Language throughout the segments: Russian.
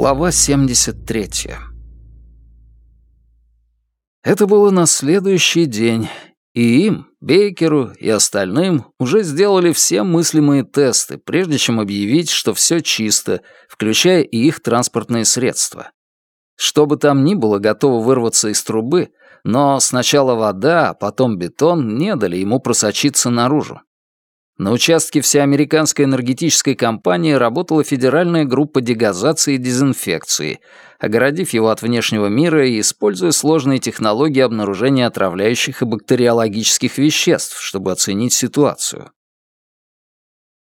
Глава 73. Это было на следующий день, и им, Бейкеру и остальным, уже сделали все мыслимые тесты, прежде чем объявить, что все чисто, включая и их транспортные средства. Что бы там ни было готово вырваться из трубы, но сначала вода, а потом бетон не дали ему просочиться наружу. На участке всеамериканской энергетической компании работала федеральная группа дегазации и дезинфекции, огородив его от внешнего мира и используя сложные технологии обнаружения отравляющих и бактериологических веществ, чтобы оценить ситуацию.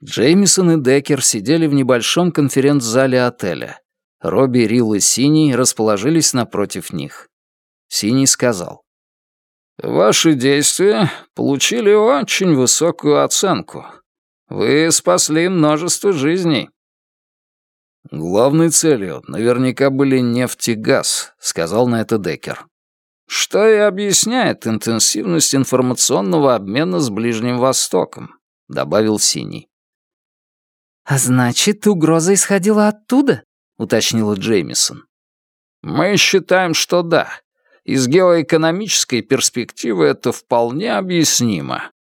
Джеймисон и Деккер сидели в небольшом конференц-зале отеля. Робби, Рилл и Синий расположились напротив них. Синий сказал. Ваши действия получили очень высокую оценку. Вы спасли множество жизней. Главной целью наверняка были нефть и газ, сказал на это Деккер. Что и объясняет интенсивность информационного обмена с Ближним Востоком, добавил Синий. А значит, угроза исходила оттуда? уточнила Джеймисон. Мы считаем, что да. Из геоэкономической перспективы это вполне объяснимо.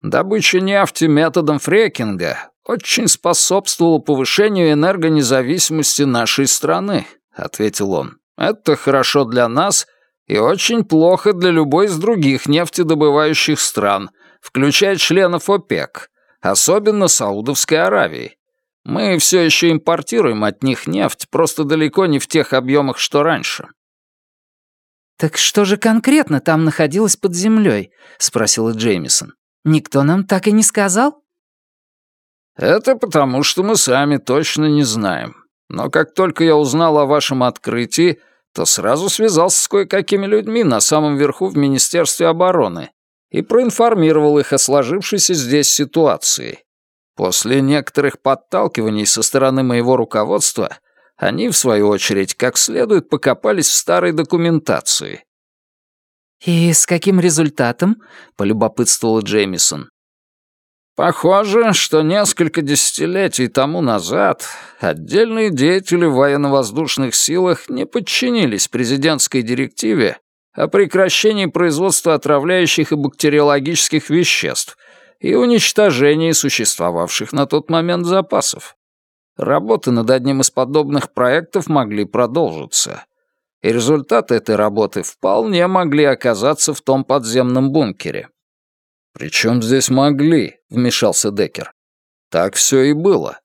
Добыча нефти методом фрекинга очень способствовала повышению энергонезависимости нашей страны, ответил он. Это хорошо для нас и очень плохо для любой из других нефтедобывающих стран, включая членов ОПЕК, особенно Саудовской Аравии. Мы все еще импортируем от них нефть, просто далеко не в тех объемах, что раньше. «Так что же конкретно там находилось под землей?» — спросила Джеймисон. «Никто нам так и не сказал?» «Это потому, что мы сами точно не знаем. Но как только я узнал о вашем открытии, то сразу связался с кое-какими людьми на самом верху в Министерстве обороны и проинформировал их о сложившейся здесь ситуации. После некоторых подталкиваний со стороны моего руководства они, в свою очередь, как следует покопались в старой документации. «И с каким результатом?» — полюбопытствовала Джеймисон. Похоже, что несколько десятилетий тому назад отдельные деятели в военно-воздушных силах не подчинились президентской директиве о прекращении производства отравляющих и бактериологических веществ и уничтожении существовавших на тот момент запасов. Работы над одним из подобных проектов могли продолжиться. И результаты этой работы вполне могли оказаться в том подземном бункере. «Причем здесь могли?» — вмешался Деккер. «Так все и было».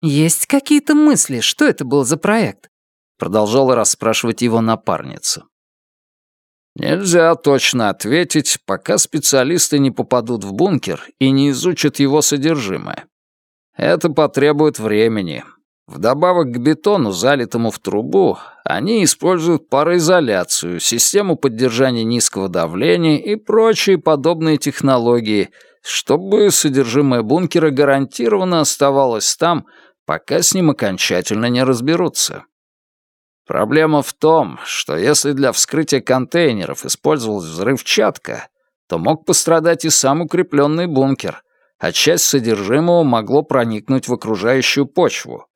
«Есть какие-то мысли, что это был за проект?» — продолжала расспрашивать его напарница. «Нельзя точно ответить, пока специалисты не попадут в бункер и не изучат его содержимое. Это потребует времени. Вдобавок к бетону, залитому в трубу, они используют пароизоляцию, систему поддержания низкого давления и прочие подобные технологии, чтобы содержимое бункера гарантированно оставалось там, пока с ним окончательно не разберутся. Проблема в том, что если для вскрытия контейнеров использовалась взрывчатка, то мог пострадать и сам укрепленный бункер, а часть содержимого могло проникнуть в окружающую почву.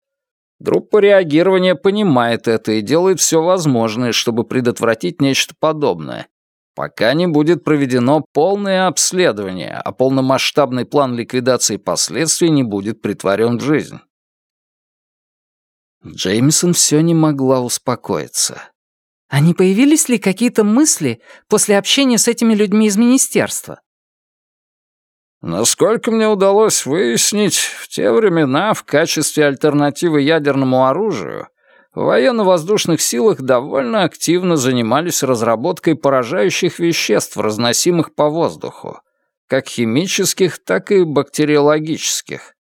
Группа реагирования понимает это и делает все возможное, чтобы предотвратить нечто подобное, пока не будет проведено полное обследование, а полномасштабный план ликвидации последствий не будет притворен в жизнь. Джеймисон все не могла успокоиться. А не появились ли какие-то мысли после общения с этими людьми из министерства? Насколько мне удалось выяснить, в те времена в качестве альтернативы ядерному оружию в военно-воздушных силах довольно активно занимались разработкой поражающих веществ, разносимых по воздуху, как химических, так и бактериологических.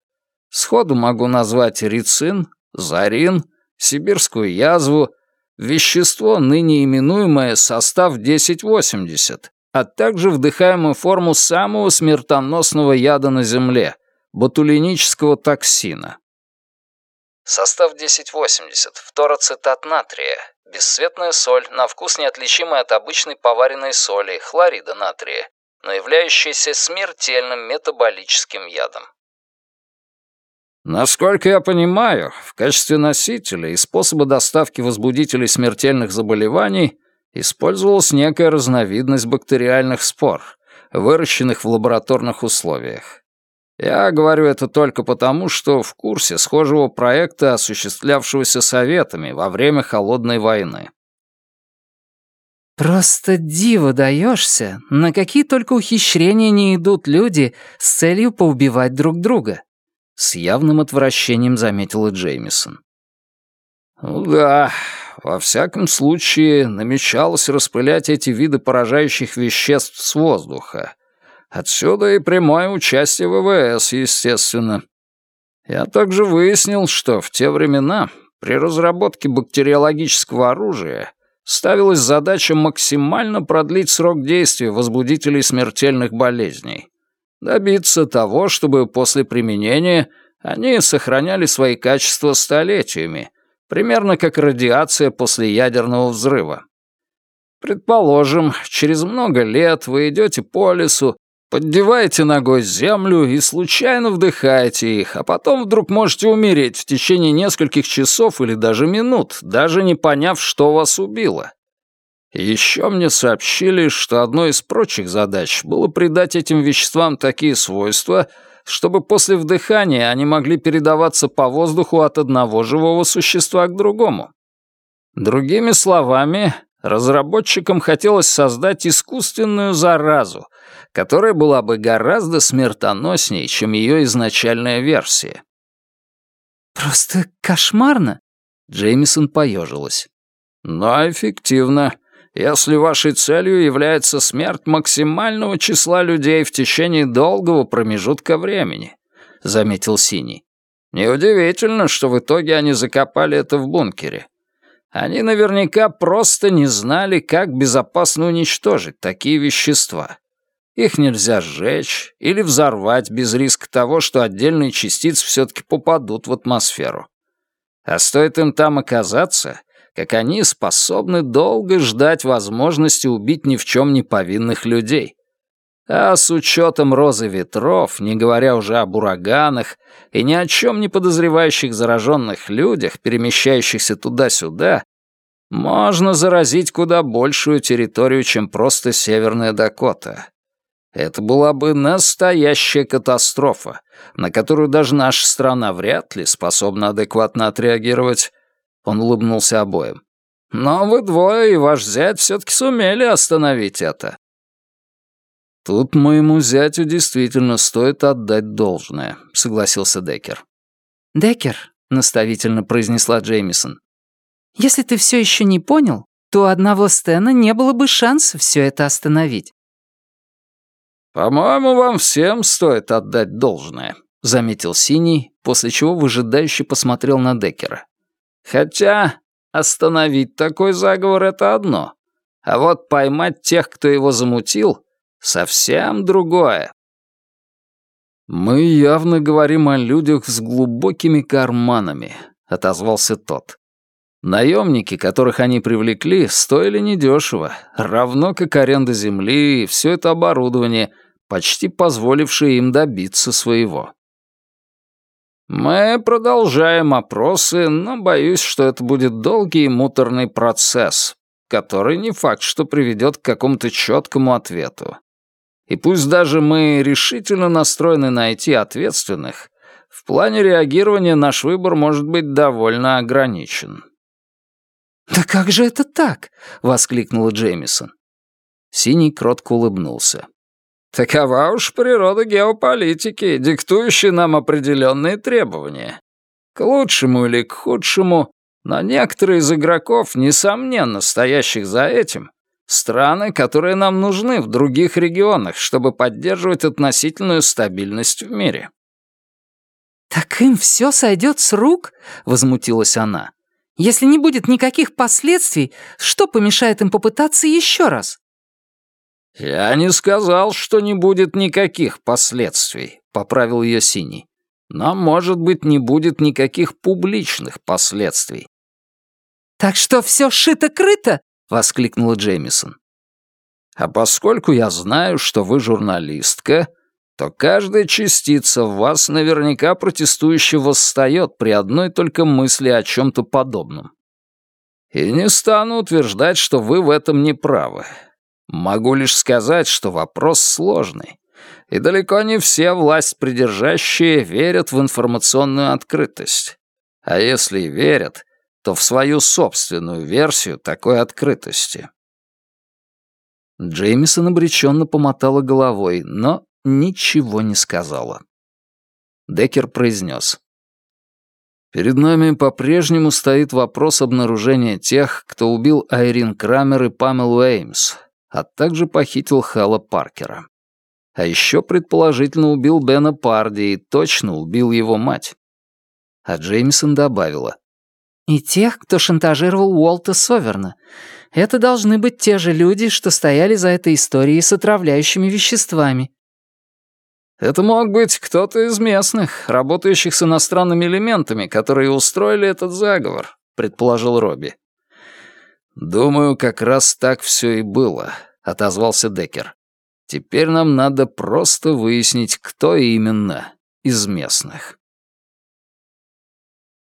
Сходу могу назвать рицин, зарин, сибирскую язву, вещество, ныне именуемое состав 1080, а также вдыхаемую форму самого смертоносного яда на Земле — ботулинического токсина. Состав 1080. Фтороцетат натрия. Бесцветная соль, на вкус неотличимая от обычной поваренной соли, хлорида натрия, но являющаяся смертельным метаболическим ядом. Насколько я понимаю, в качестве носителя и способа доставки возбудителей смертельных заболеваний использовалась некая разновидность бактериальных спор, выращенных в лабораторных условиях. Я говорю это только потому, что в курсе схожего проекта, осуществлявшегося Советами во время Холодной войны. «Просто диво даешься, на какие только ухищрения не идут люди с целью поубивать друг друга», с явным отвращением заметила Джеймисон. «Ну да, во всяком случае, намечалось распылять эти виды поражающих веществ с воздуха. Отсюда и прямое участие ВВС, естественно. Я также выяснил, что в те времена при разработке бактериологического оружия ставилась задача максимально продлить срок действия возбудителей смертельных болезней добиться того, чтобы после применения они сохраняли свои качества столетиями, примерно как радиация после ядерного взрыва. Предположим, через много лет вы идете по лесу, поддеваете ногой землю и случайно вдыхаете их, а потом вдруг можете умереть в течение нескольких часов или даже минут, даже не поняв, что вас убило. Еще мне сообщили, что одной из прочих задач было придать этим веществам такие свойства, чтобы после вдыхания они могли передаваться по воздуху от одного живого существа к другому. Другими словами, разработчикам хотелось создать искусственную заразу, которая была бы гораздо смертоноснее, чем ее изначальная версия. «Просто кошмарно!» Джеймисон поежилась. «Но эффективно если вашей целью является смерть максимального числа людей в течение долгого промежутка времени», — заметил Синий. «Неудивительно, что в итоге они закопали это в бункере. Они наверняка просто не знали, как безопасно уничтожить такие вещества. Их нельзя сжечь или взорвать без риска того, что отдельные частицы все-таки попадут в атмосферу. А стоит им там оказаться, как они способны долго ждать возможности убить ни в чем не повинных людей. А с учетом розы ветров, не говоря уже об ураганах и ни о чем не подозревающих зараженных людях, перемещающихся туда-сюда, можно заразить куда большую территорию, чем просто Северная Дакота. Это была бы настоящая катастрофа, на которую даже наша страна вряд ли способна адекватно отреагировать, он улыбнулся обоим. «Но вы двое и ваш зять все-таки сумели остановить это». «Тут моему зятю действительно стоит отдать должное», — согласился Деккер. «Деккер», — наставительно произнесла Джеймисон, «если ты все еще не понял, то у одного Стэна не было бы шанса все это остановить». «По-моему, вам всем стоит отдать должное», — заметил Синий, после чего выжидающе посмотрел на Деккера. Хотя остановить такой заговор — это одно. А вот поймать тех, кто его замутил, — совсем другое. «Мы явно говорим о людях с глубокими карманами», — отозвался тот. «Наемники, которых они привлекли, стоили недешево, равно как аренда земли и все это оборудование, почти позволившее им добиться своего». «Мы продолжаем опросы, но боюсь, что это будет долгий и муторный процесс, который не факт, что приведет к какому-то четкому ответу. И пусть даже мы решительно настроены найти ответственных, в плане реагирования наш выбор может быть довольно ограничен». «Да как же это так?» — воскликнула Джеймисон. Синий кротко улыбнулся. Такова уж природа геополитики, диктующая нам определенные требования. К лучшему или к худшему, но некоторые из игроков, несомненно стоящих за этим, страны, которые нам нужны в других регионах, чтобы поддерживать относительную стабильность в мире. «Так им все сойдет с рук?» — возмутилась она. «Если не будет никаких последствий, что помешает им попытаться еще раз?» «Я не сказал, что не будет никаких последствий», — поправил ее Синий. «Но, может быть, не будет никаких публичных последствий». «Так что все шито-крыто?» — воскликнула Джеймисон. «А поскольку я знаю, что вы журналистка, то каждая частица в вас наверняка протестующе восстает при одной только мысли о чем-то подобном. И не стану утверждать, что вы в этом не правы. Могу лишь сказать, что вопрос сложный. И далеко не все власть придержащие верят в информационную открытость. А если и верят, то в свою собственную версию такой открытости. Джеймисон обреченно помотала головой, но ничего не сказала. Деккер произнес. «Перед нами по-прежнему стоит вопрос обнаружения тех, кто убил Айрин Крамер и Памелу Эймс, а также похитил Хэлла Паркера. А еще, предположительно, убил Бена Парди и точно убил его мать». А Джеймисон добавила. «И тех, кто шантажировал Уолта Соверна. Это должны быть те же люди, что стояли за этой историей с отравляющими веществами». Это мог быть кто-то из местных, работающих с иностранными элементами, которые устроили этот заговор, предположил Робби. Думаю, как раз так все и было, отозвался Деккер. Теперь нам надо просто выяснить, кто именно из местных.